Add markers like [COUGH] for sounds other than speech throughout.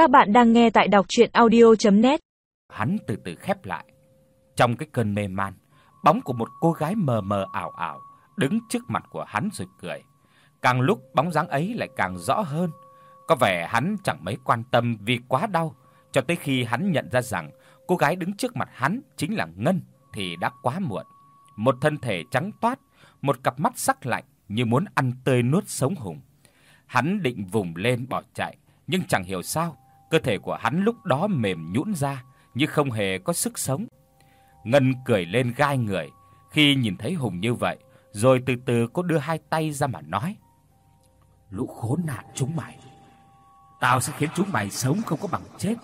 Các bạn đang nghe tại đọc audio net Hắn từ từ khép lại. Trong cái cơn mê man, bóng của một cô gái mờ mờ ảo ảo đứng trước mặt của hắn rồi cười. Càng lúc bóng dáng ấy lại càng rõ hơn. Có vẻ hắn chẳng mấy quan tâm vì quá đau, cho tới khi hắn nhận ra rằng cô gái đứng trước mặt hắn chính là Ngân thì đã quá muộn. Một thân thể trắng toát, một cặp mắt sắc lạnh như muốn ăn tươi nuốt sống Hùng. Hắn định vùng lên bỏ chạy, nhưng chẳng hiểu sao, cơ thể của hắn lúc đó mềm nhũn ra như không hề có sức sống. Ngân cười lên gai người khi nhìn thấy Hùng như vậy, rồi từ từ cô đưa hai tay ra mà nói: "Lũ khốn nạn chúng mày, tao sẽ khiến chúng mày sống không có bằng chết,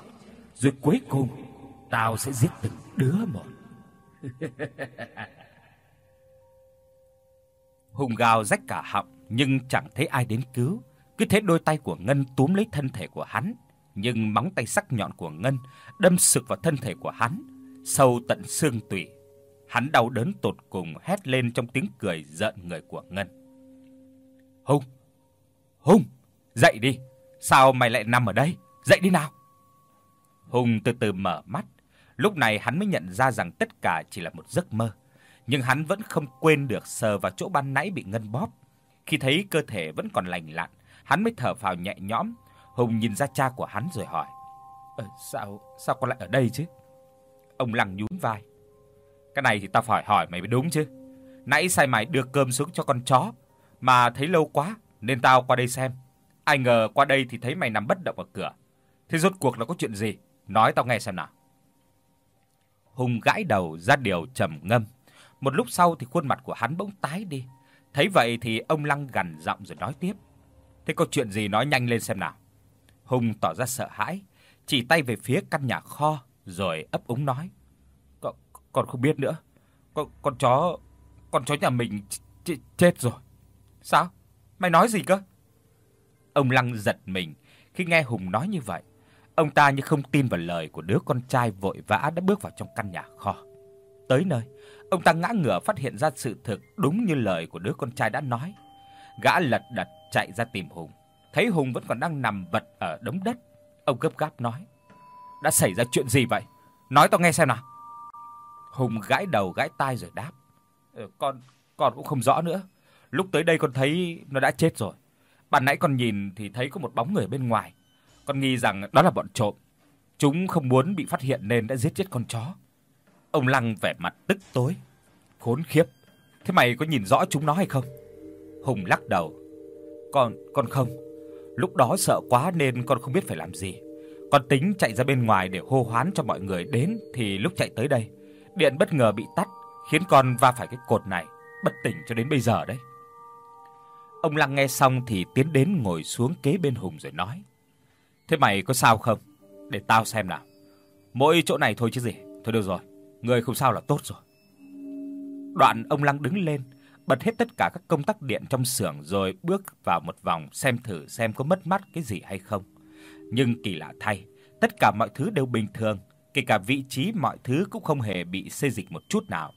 rồi cuối cùng tao sẽ giết từng đứa một." [LAUGHS] Hùng gào rách cả họng nhưng chẳng thấy ai đến cứu, cứ thế đôi tay của Ngân túm lấy thân thể của hắn, nhưng móng tay sắc nhọn của Ngân đâm sực vào thân thể của hắn, sâu tận xương tủy. Hắn đau đớn tột cùng hét lên trong tiếng cười giận người của Ngân. "Hùng! Hùng, dậy đi, sao mày lại nằm ở đây? Dậy đi nào." Hùng từ từ mở mắt, lúc này hắn mới nhận ra rằng tất cả chỉ là một giấc mơ, nhưng hắn vẫn không quên được sờ vào chỗ ban nãy bị Ngân bóp. Khi thấy cơ thể vẫn còn lành lặn, hắn mới thở phào nhẹ nhõm. Hùng nhìn ra cha của hắn rồi hỏi: "Ờ sao sao con lại ở đây chứ?" Ông Lăng nhún vai. "Cái này thì tao phải hỏi mày mới đúng chứ. Nãy sai mày đưa cơm xuống cho con chó, mà thấy lâu quá, nên tao qua đây xem. Ai ngờ qua đây thì thấy mày nằm bất động ở cửa. Thế rốt cuộc là có chuyện gì? Nói tao nghe xem nào." Hùng gãi đầu ra điều trầm ngâm. Một lúc sau thì khuôn mặt của hắn bỗng tái đi. Thấy vậy thì ông Lăng gằn giọng rồi nói tiếp: "Thế có chuyện gì nói nhanh lên xem nào." Hùng tỏ ra sợ hãi, chỉ tay về phía căn nhà kho rồi ấp úng nói: "Con con không biết nữa. Con con chó con chó nhà mình ch ch chết rồi." "Sao? Mày nói gì cơ?" Ông Lăng giật mình khi nghe Hùng nói như vậy. Ông ta như không tin vào lời của đứa con trai vội vã đã bước vào trong căn nhà kho. Tới nơi, ông ta ngã ngửa phát hiện ra sự thực đúng như lời của đứa con trai đã nói. Gã lật đật chạy ra tìm Hùng, thấy Hùng vẫn còn đang nằm vật ở đống đất, ông gấp gáp nói: "Đã xảy ra chuyện gì vậy? Nói tao nghe xem nào." Hùng gãi đầu gãi tai rồi đáp: "Ờ, con con cũng không rõ nữa. Lúc tới đây con thấy nó đã chết rồi. Ban nãy con nhìn thì thấy có một bóng người bên ngoài. Con nghi rằng đó là bọn trộm. Chúng không muốn bị phát hiện nên đã giết chết con chó." Ông Lăng vẻ mặt tức tối. Khốn khiếp, thế mày có nhìn rõ chúng nó hay không? Hùng lắc đầu. Con con không. Lúc đó sợ quá nên con không biết phải làm gì. Con tính chạy ra bên ngoài để hô hoán cho mọi người đến thì lúc chạy tới đây, điện bất ngờ bị tắt, khiến con va phải cái cột này, bất tỉnh cho đến bây giờ đấy. Ông Lăng nghe xong thì tiến đến ngồi xuống kế bên Hùng rồi nói: "Thế mày có sao không? Để tao xem nào. Mỗi chỗ này thôi chứ gì. Thôi được rồi, người không sao là tốt rồi." Đoạn ông Lăng đứng lên, bật hết tất cả các công tắc điện trong xưởng rồi bước vào một vòng xem thử xem có mất mát cái gì hay không. Nhưng kỳ lạ thay, tất cả mọi thứ đều bình thường, kể cả vị trí mọi thứ cũng không hề bị xê dịch một chút nào.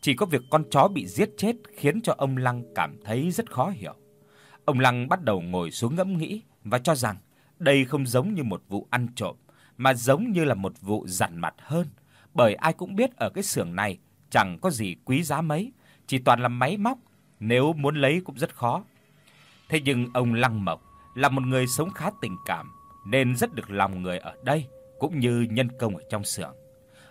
Chỉ có việc con chó bị giết chết khiến cho ông Lăng cảm thấy rất khó hiểu. Ông Lăng bắt đầu ngồi xuống ngẫm nghĩ và cho rằng đây không giống như một vụ ăn trộm mà giống như là một vụ dằn mặt hơn, bởi ai cũng biết ở cái xưởng này chẳng có gì quý giá mấy, chỉ toàn là máy móc, nếu muốn lấy cũng rất khó. Thế nhưng ông Lăng Mộc là một người sống khá tình cảm nên rất được lòng người ở đây cũng như nhân công ở trong xưởng.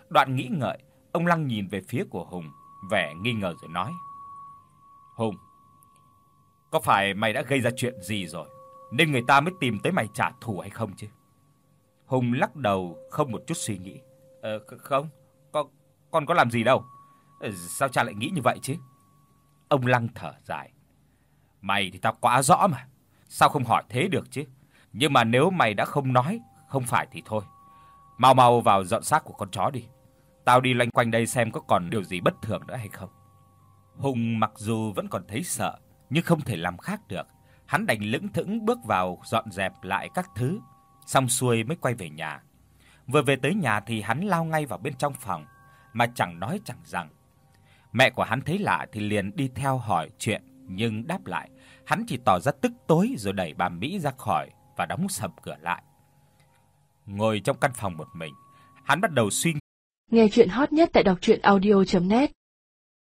Đoạn nghĩ ngợi, ông Lăng nhìn về phía của Hùng, vẻ nghi ngờ rồi nói: "Hùng, có phải mày đã gây ra chuyện gì rồi nên người ta mới tìm tới mày trả thù hay không chứ?" Hùng lắc đầu không một chút suy nghĩ. "Ờ không, con con có làm gì đâu. Ờ, sao cha lại nghĩ như vậy chứ?" Ông Lăng thở dài. "Mày thì tao quá rõ mà, sao không hỏi thế được chứ? Nhưng mà nếu mày đã không nói, không phải thì thôi. Mau mau vào dọn xác của con chó đi. Tao đi loanh quanh đây xem có còn điều gì bất thường nữa hay không." Hùng mặc dù vẫn còn thấy sợ, nhưng không thể làm khác được. Hắn đành lững thững bước vào dọn dẹp lại các thứ, xong xuôi mới quay về nhà. Vừa về tới nhà thì hắn lao ngay vào bên trong phòng mà chẳng nói chẳng rằng. Mẹ của hắn thấy lạ thì liền đi theo hỏi chuyện, nhưng đáp lại, hắn chỉ tỏ ra tức tối rồi đẩy bà Mỹ ra khỏi và đóng sập cửa lại. ngồi trong căn phòng một mình, hắn bắt đầu suy Nghe truyện hot nhất tại doctruyenaudio.net